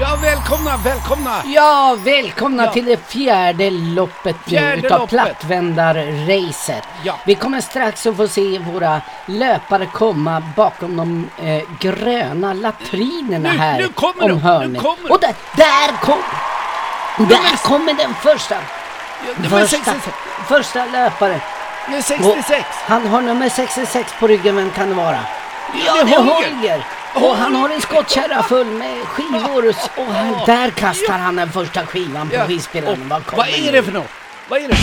Ja, välkomna, välkomna! Ja, välkomna Ja. till det fjärde loppet nu Fjärde utav loppet. plattvändarracet. Ja. Vi kommer strax att få se våra löpare komma bakom de eh, gröna latrinerna Nu- här nu kommer om de, nu hörnet. kommer Och där, där kom! Där kommer den första! Nummer Första, 66. första löparen. Och 66. han har nummer 66 på ryggen, vem kan det vara? Ja, det är Holger. Och han har en skottkärra full med skivor. Och där kastar han den första skivan på skivspelaren. Och Vad är nu? det för något? Vad är det?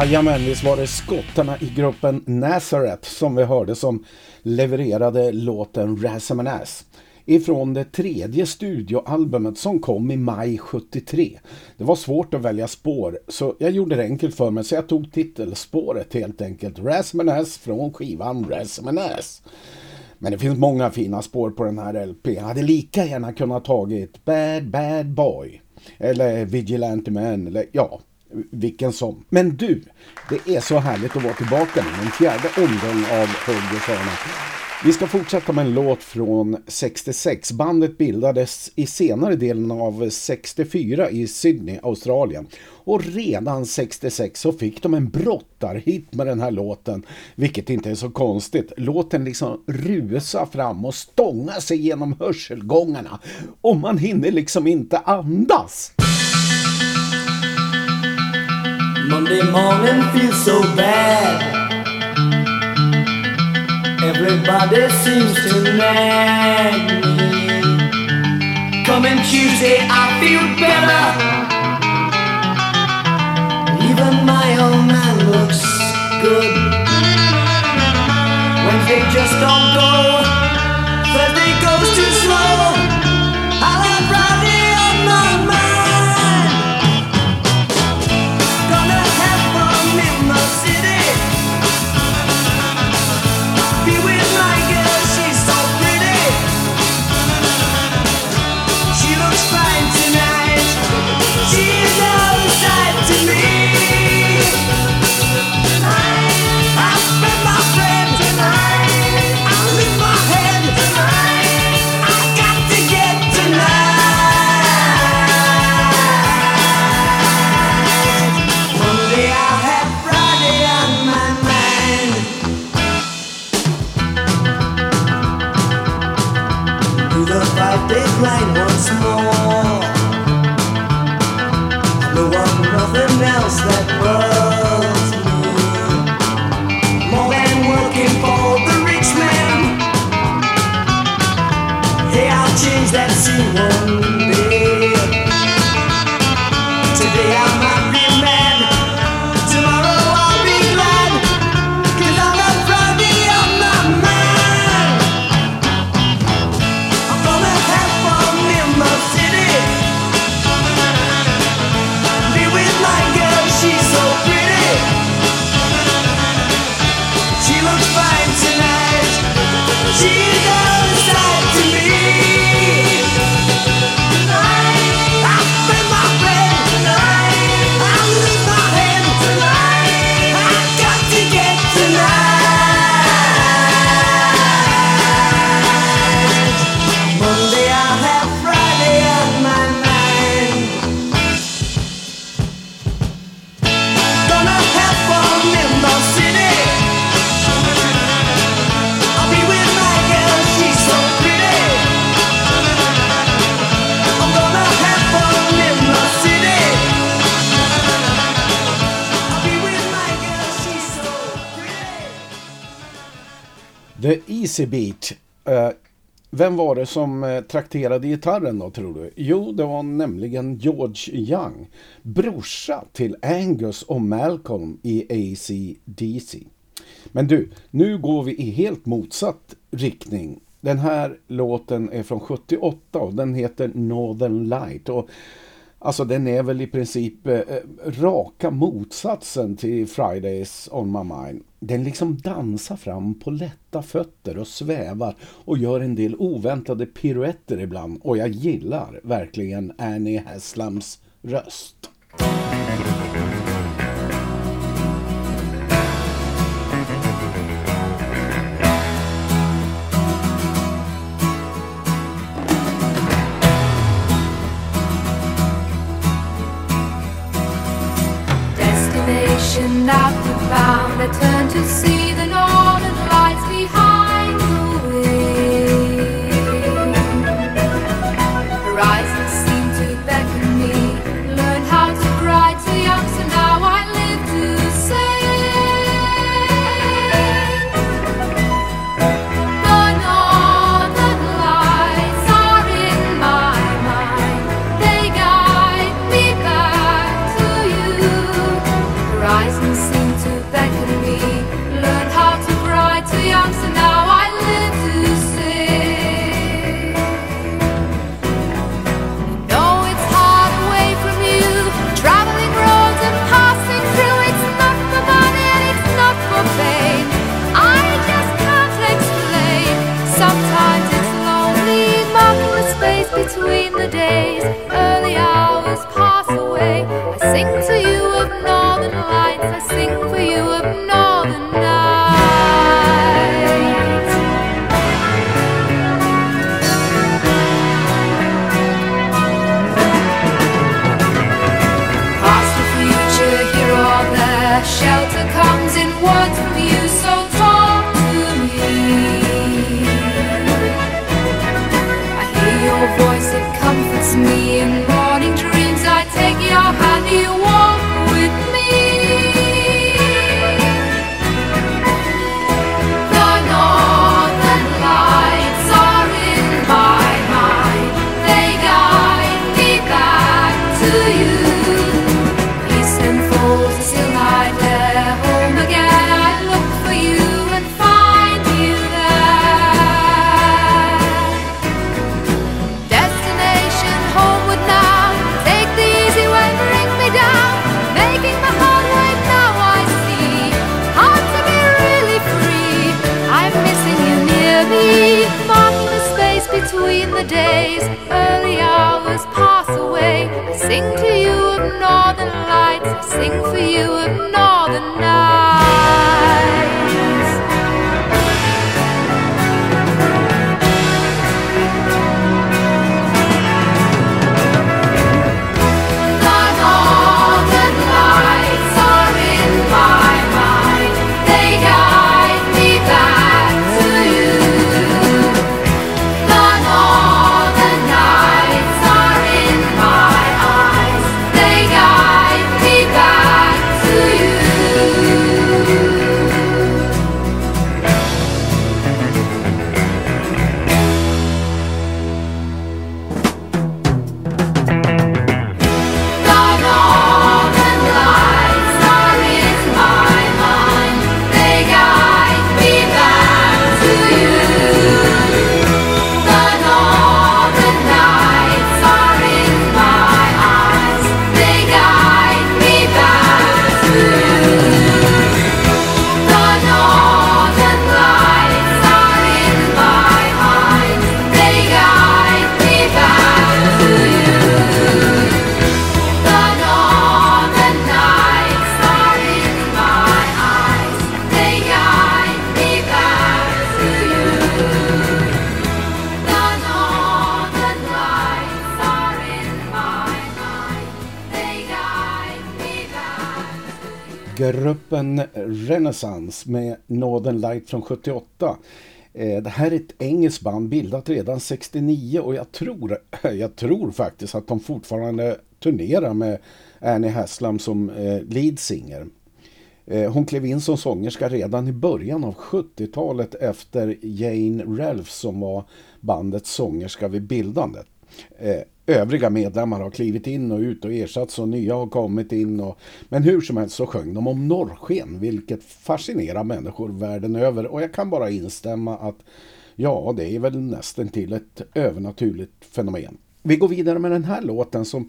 Jajamän, visst var det skottarna i gruppen Nazareth som vi hörde som levererade låten Razamanas. Ass ifrån det tredje studioalbumet som kom i maj 73. Det var svårt att välja spår så jag gjorde det enkelt för mig så jag tog titelspåret helt enkelt Razamanas Ass från skivan Razamanas. Ass. Men det finns många fina spår på den här LP. Jag hade lika gärna kunnat tagit Bad Bad Boy eller Vigilante Man eller ja, vilken som. Men du, det är så härligt att vara tillbaka med En fjärde omgång av Holgers. Vi ska fortsätta med en låt från 66. Bandet bildades i senare delen av 64 i Sydney, Australien. Och redan 66 så fick de en brottarhit med den här låten, vilket inte är så konstigt. Låten liksom rusar fram och stångar sig genom hörselgångarna och man hinner liksom inte andas. Monday morning feels so bad. Everybody seems to nag me. Coming Tuesday, I feel better. Even my old man looks good. Wednesday just don't go. public light once more. Easy Beat. Eh, vem var det som eh, trakterade gitarren då tror du? Jo, det var nämligen George Young. Brorsa till Angus och Malcolm i AC/DC. Men du, nu går vi i helt motsatt riktning. Den här låten är från 78 och den heter Northern Light. Och Alltså den är väl i princip eh, eh, raka motsatsen till Fridays on my mind. Den liksom dansar fram på lätta fötter och svävar och gör en del oväntade piruetter ibland. Och jag gillar verkligen Annie Haslams röst. Found. I turn to see for you and all the night. Renaissance med Northern Light från 78. Eh, det här är ett engelskt band bildat redan 69 och jag tror, jag tror faktiskt att de fortfarande turnerar med Annie Haslam som eh, lead singer. Eh, hon klev in som sångerska redan i början av 70-talet efter Jane Ralph som var bandets sångerska vid bildandet. Eh, övriga medlemmar har klivit in och ut och ersatts och nya har kommit in. Och, men hur som helst så sjöng de om norrsken vilket fascinerar människor världen över och jag kan bara instämma att ja, det är väl nästan till ett övernaturligt fenomen. Vi går vidare med den här låten som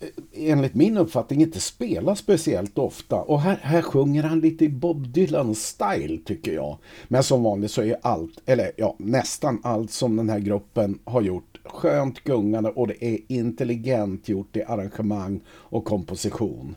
eh, enligt min uppfattning inte spelar speciellt ofta. Och här, här sjunger han lite i Bob Dylan-style tycker jag. Men som vanligt så är allt, eller ja, nästan allt som den här gruppen har gjort skönt gungande och det är intelligent gjort i arrangemang och komposition.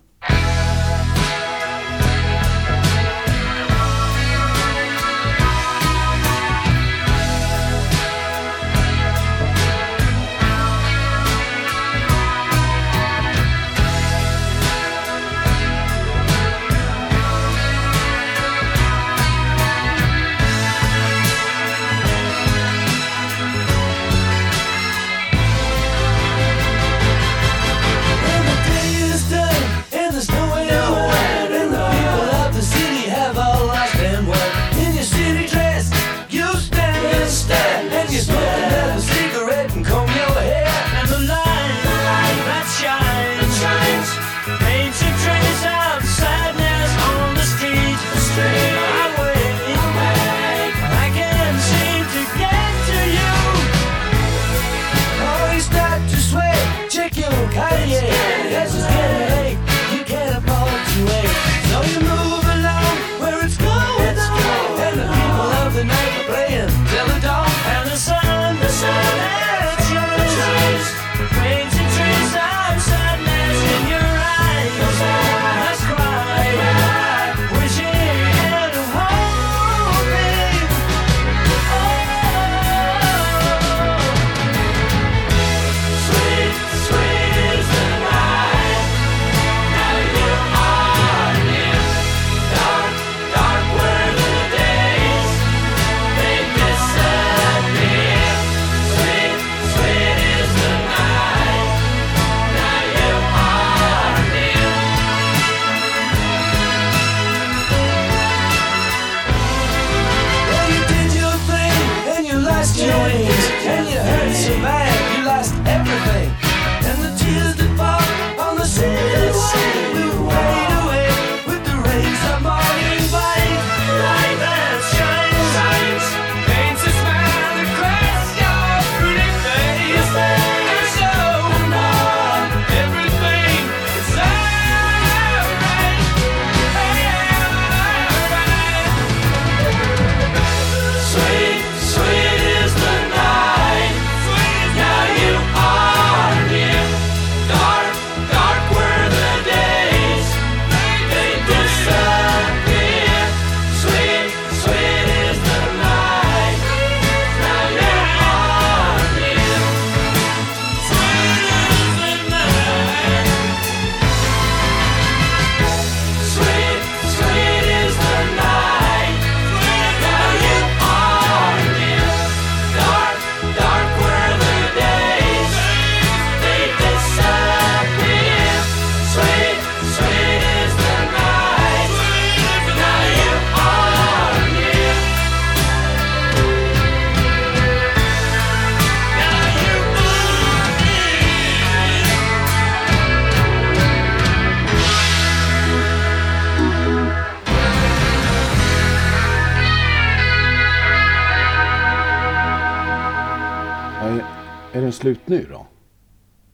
slut nu då?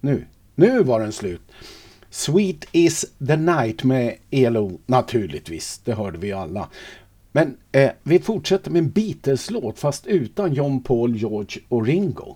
Nu. Nu var den slut. Sweet is the night med ELO naturligtvis. Det hörde vi alla. Men eh, vi fortsätter med en Beatles-låt fast utan John Paul, George och Ringo.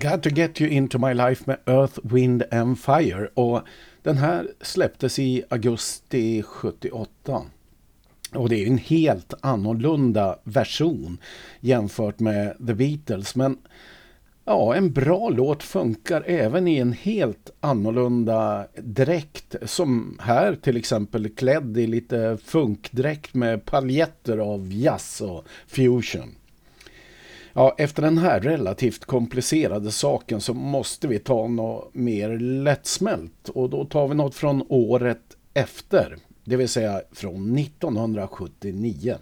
Got to get you into my life med Earth, Wind and Fire och den här släpptes i augusti 78. Och det är en helt annorlunda version jämfört med The Beatles. Men ja, en bra låt funkar även i en helt annorlunda dräkt. Som här till exempel klädd i lite funkdräkt med paljetter av jazz och fusion. Ja, efter den här relativt komplicerade saken så måste vi ta något mer lättsmält. Och då tar vi något från året efter. Det vill säga från 1979.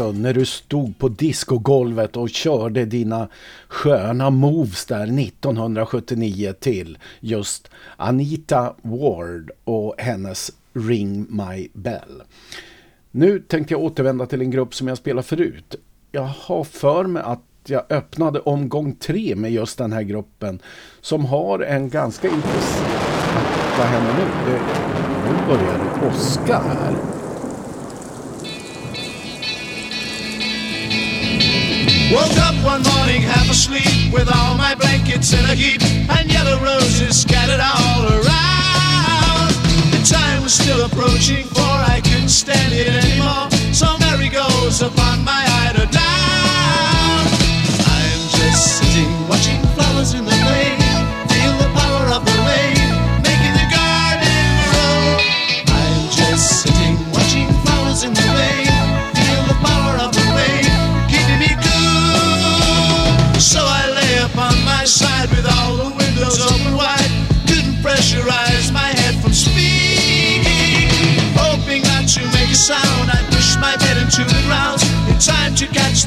alltså när du stod på discogolvet och körde dina sköna moves där 1979 till just Anita Ward och hennes Ring My Bell. Nu tänkte jag återvända till en grupp som jag spelar förut. Jag har för mig att jag öppnade omgång tre med just den här gruppen som har en ganska intressant... Vad händer nu? Nu börjar det åska här. Woke up one morning half asleep with all my blankets in a heap and yellow roses scattered all around. The time was still approaching for I couldn't stand it anymore. So Mary goes upon my eider down. I'm just sitting watching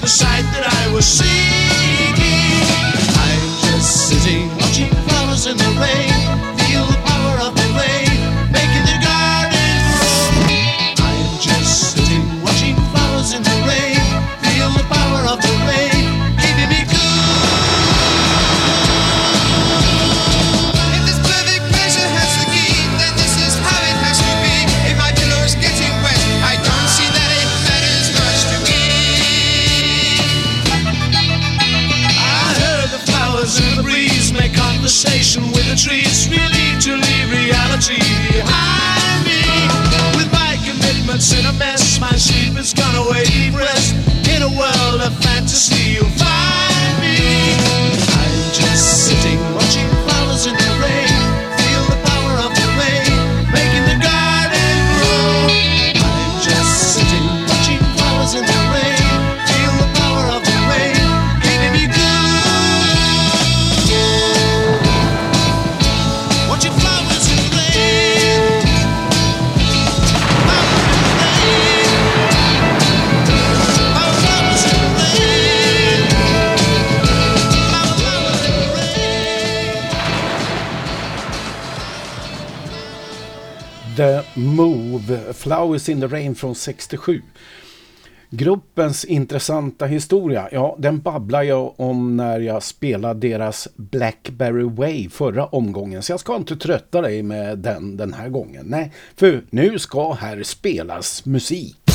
sight that I was seeking. I'm just sitting watching flowers in the rain. Flowers in the Rain från 67. Gruppens intressanta historia, ja den babblar jag om när jag spelade deras Blackberry Way förra omgången. Så jag ska inte trötta dig med den den här gången. Nej, för nu ska här spelas musik.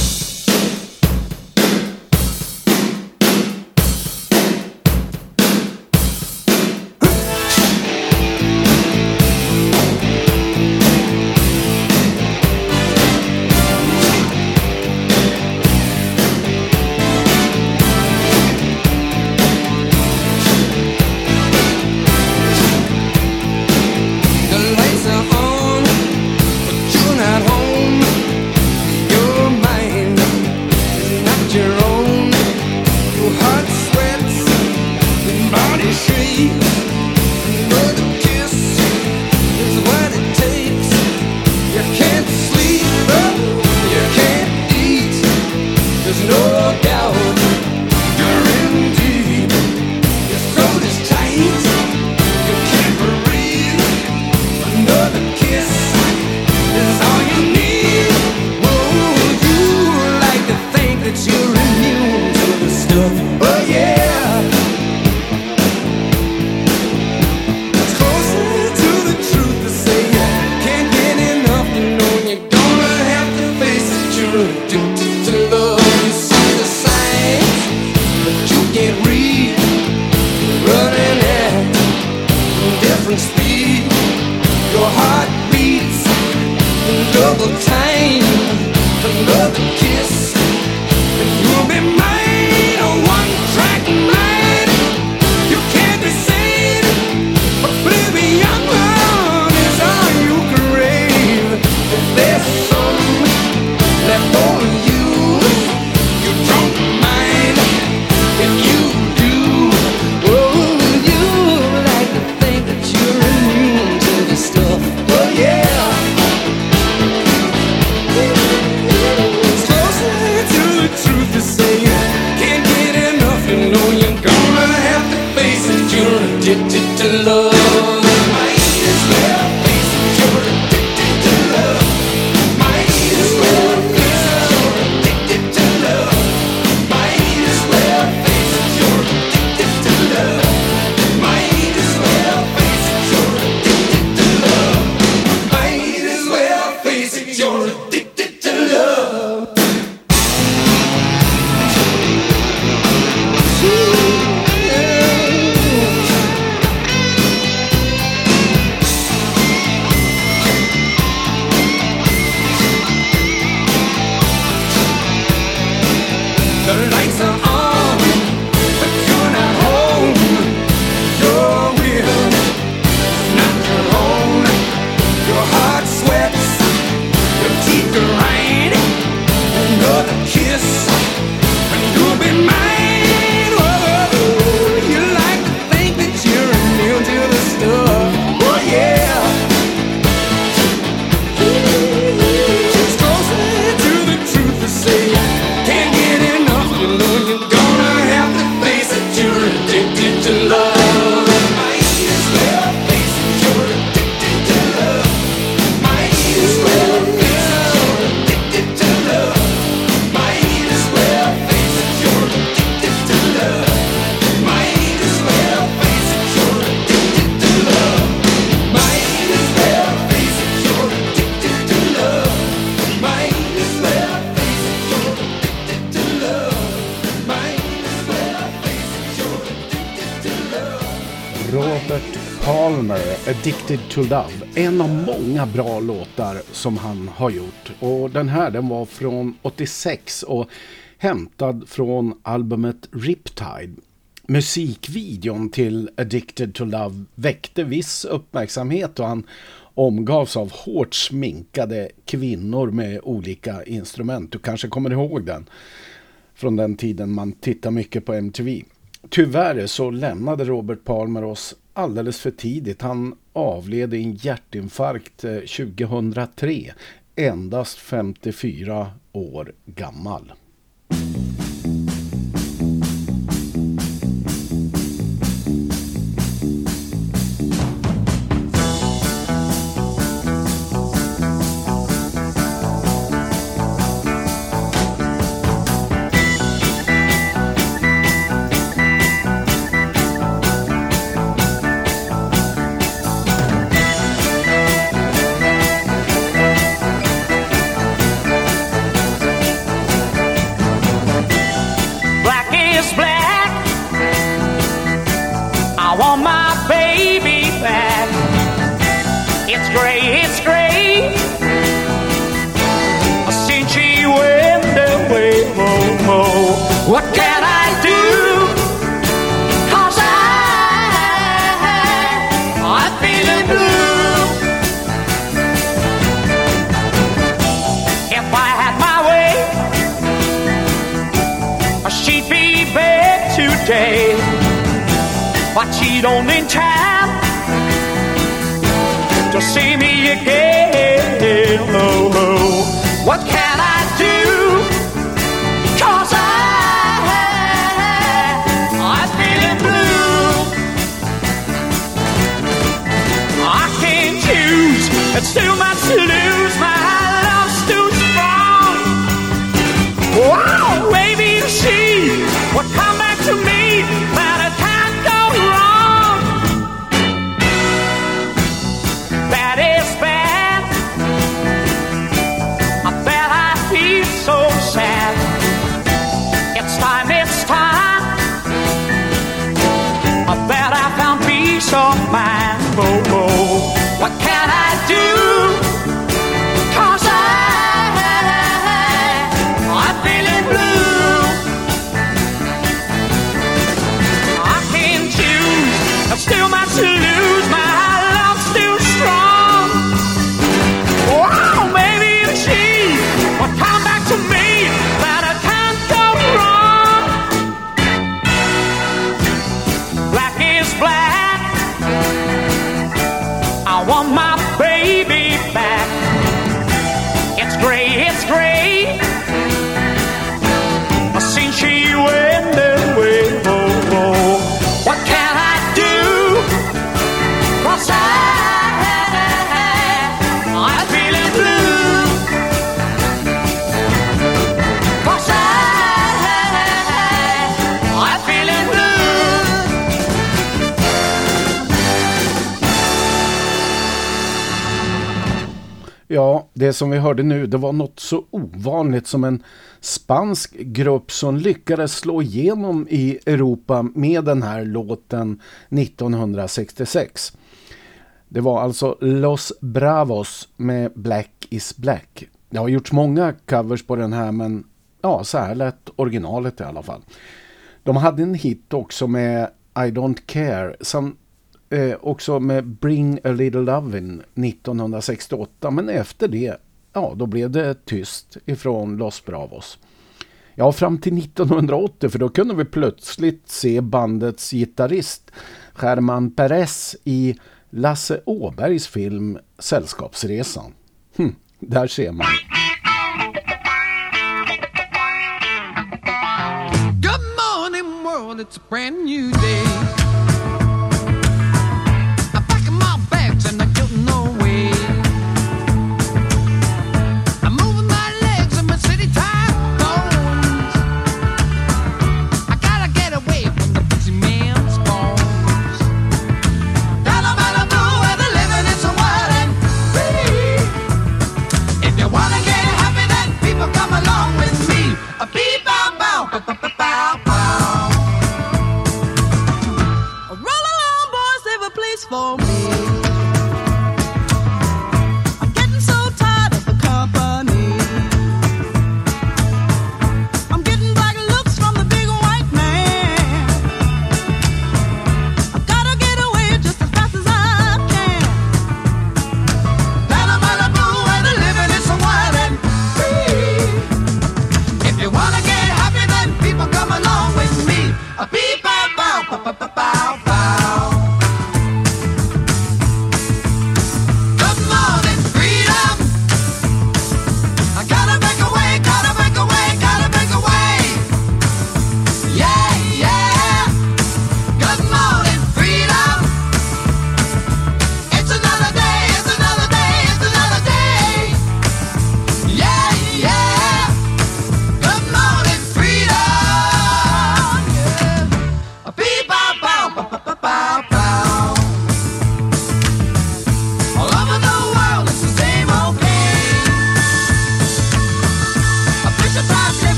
To Love. En av många bra låtar som han har gjort. Och den här den var från 86 och hämtad från albumet Riptide. Musikvideon till Addicted to Love väckte viss uppmärksamhet och han omgavs av hårt sminkade kvinnor med olika instrument. Du kanske kommer ihåg den från den tiden man tittar mycket på MTV. Tyvärr så lämnade Robert Palmer oss alldeles för tidigt. Han avled i en hjärtinfarkt eh, 2003, endast 54 år gammal. But she don't in time to see me again. Oh, oh. What can I do? 'Cause I, I'm feeling blue. I can't choose, it's too Ja, det som vi hörde nu, det var något så ovanligt som en spansk grupp som lyckades slå igenom i Europa med den här låten 1966. Det var alltså Los Bravos med Black is Black. Det har gjorts många covers på den här men ja, så här lät originalet i alla fall. De hade en hit också med I Don't Care som eh, också med Bring a Little Lovin' 1968 men efter det, ja då blev det tyst ifrån Los Bravos. Ja, fram till 1980 för då kunde vi plötsligt se bandets gitarrist German Perez i Lasse Åbergs film Sällskapsresan. Hm, där ser man. Good morning, world. It's a brand new day. for me.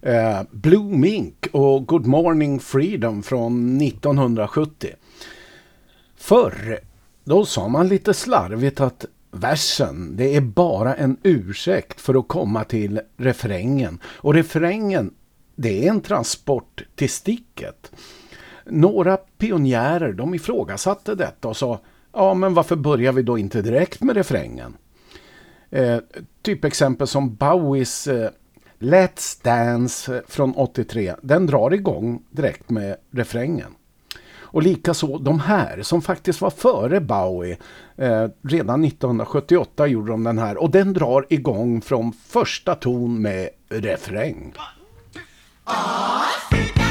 Eh, Blue Mink och Good Morning Freedom från 1970. Förr, då sa man lite slarvigt att versen, det är bara en ursäkt för att komma till refrängen. Och refrängen, det är en transport till sticket. Några pionjärer, de ifrågasatte detta och sa, ja men varför börjar vi då inte direkt med refrängen? Eh, typexempel som Bowies eh, Let's Dance från 83, den drar igång direkt med refrängen. Och likaså de här som faktiskt var före Bowie. Eh, redan 1978 gjorde de den här och den drar igång från första ton med refräng. Have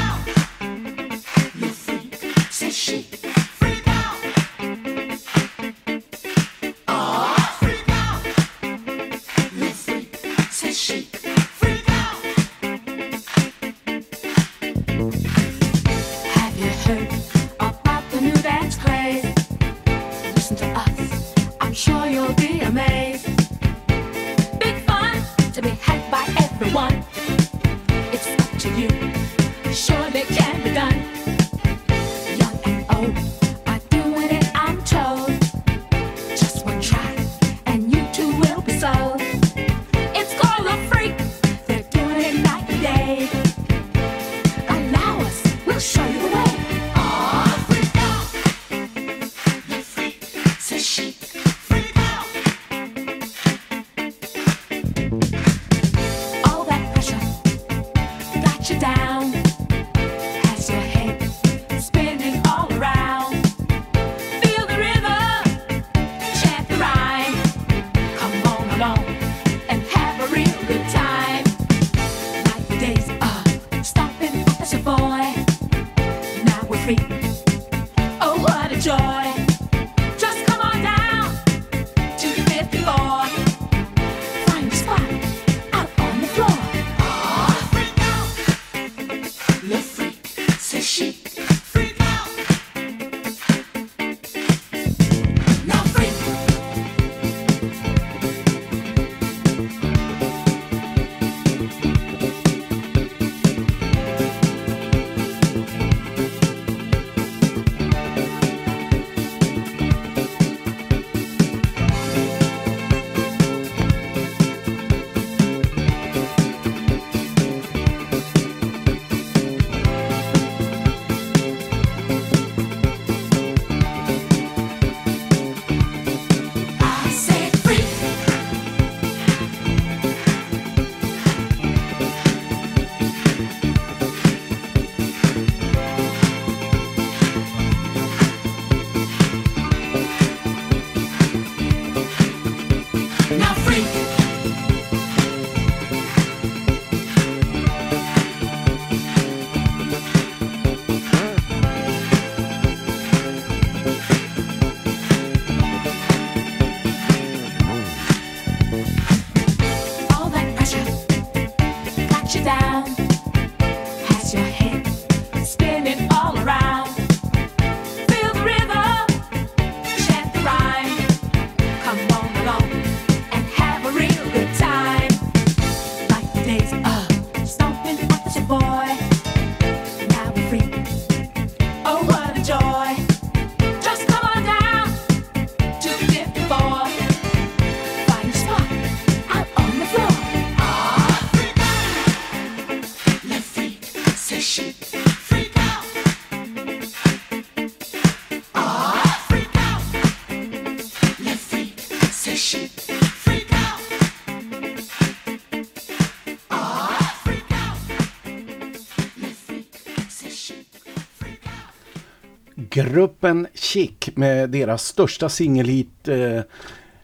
Gruppen Chic med deras största singelhit eh,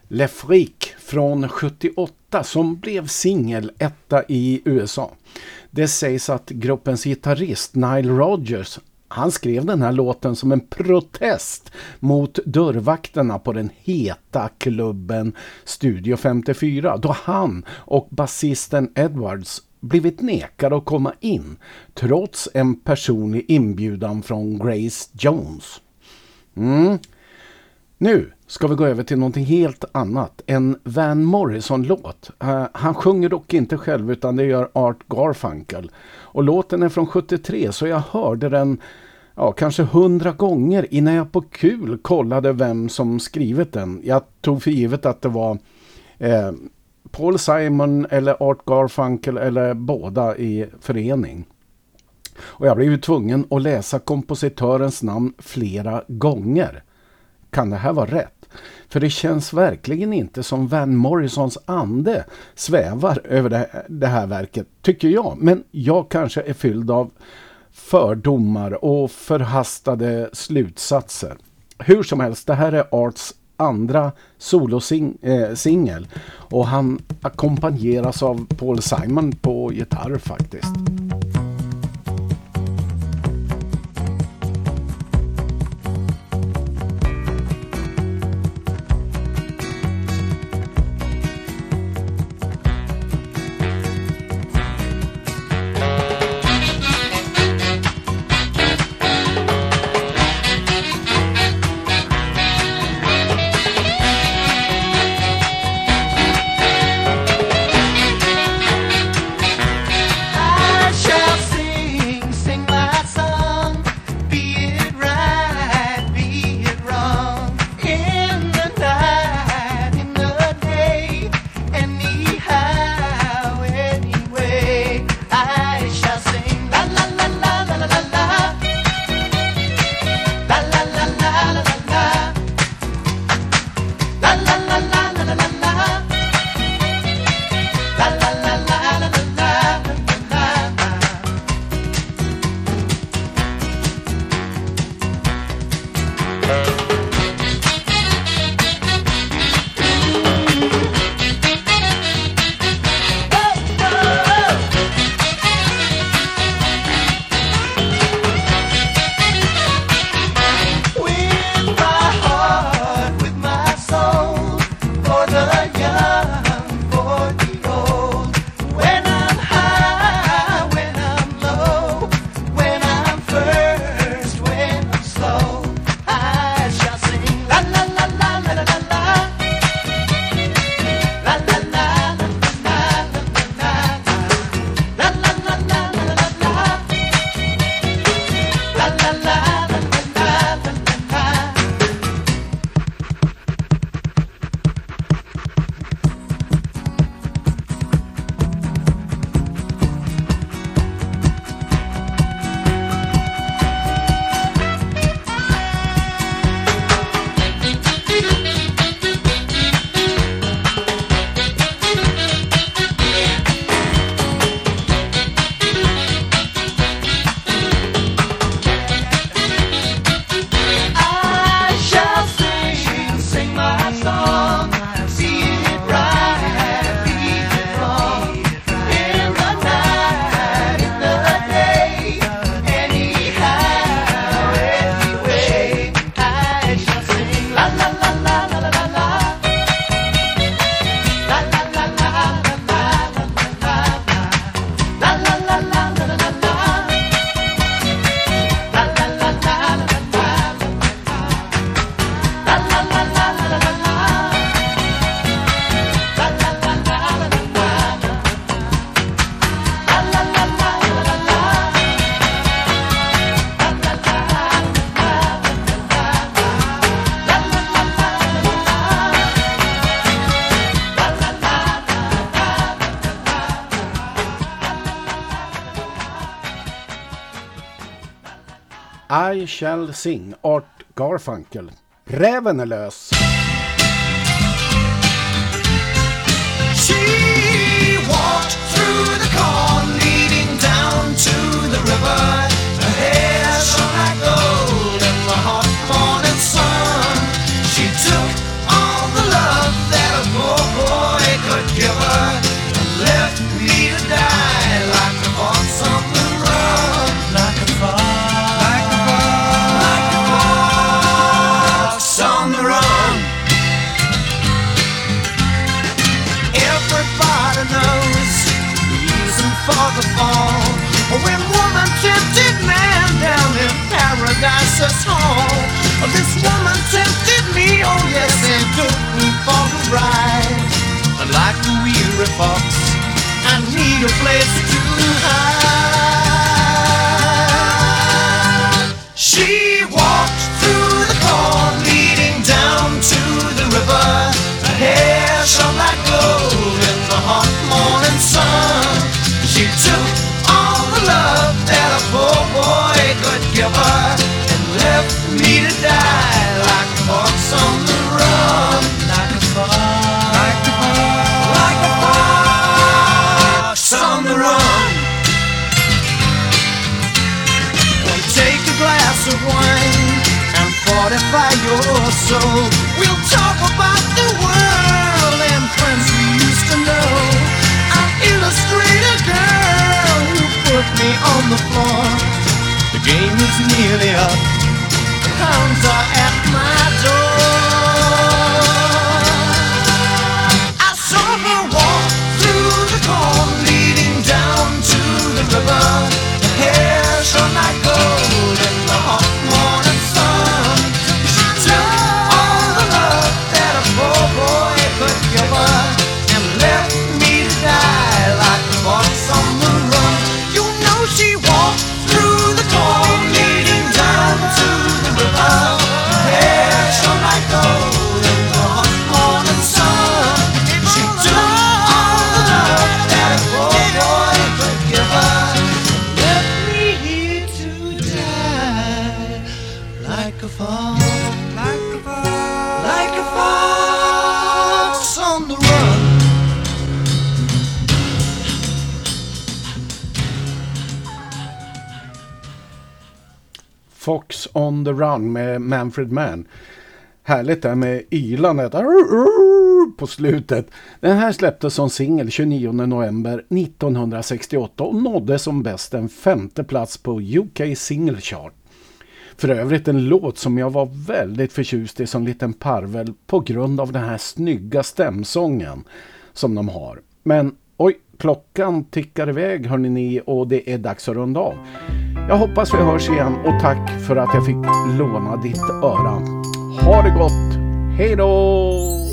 Le Freak från 78 som blev singel etta i USA. Det sägs att gruppens gitarrist Nile Rodgers han skrev den här låten som en protest mot dörrvakterna på den heta klubben Studio 54 då han och basisten Edwards blivit nekad att komma in trots en personlig inbjudan från Grace Jones. Mm. Nu ska vi gå över till någonting helt annat. En Van Morrison-låt. Uh, han sjunger dock inte själv utan det gör Art Garfunkel. Och låten är från 73 så jag hörde den ja, kanske hundra gånger innan jag på kul kollade vem som skrivit den. Jag tog för givet att det var eh, Paul Simon eller Art Garfunkel eller båda i förening. Och jag blev ju tvungen att läsa kompositörens namn flera gånger. Kan det här vara rätt? För det känns verkligen inte som Van Morrisons ande svävar över det, det här verket, tycker jag. Men jag kanske är fylld av fördomar och förhastade slutsatser. Hur som helst, det här är Arts andra solosingel och han ackompanjeras av Paul Simon på gitarr faktiskt. I shall sing Art Garfunkel. Räven är lös. This woman tempted me, oh yes, and took me for a ride. And like a weary fox, I need a place to hide. The world and friends who used to know I illustrated girl who put me on the floor. The game is nearly up. The hounds are at the Run med Manfred Mann. Härligt där med ylandet på slutet. Den här släpptes som singel 29 november 1968 och nådde som bäst en femte plats på UK Single Chart. För övrigt en låt som jag var väldigt förtjust i som liten parvel på grund av den här snygga stämsången som de har. Men oj, klockan tickar iväg hörni ni och det är dags att runda av. Jag hoppas vi hörs igen och tack för att jag fick låna ditt öra. Ha det gott! Hej då!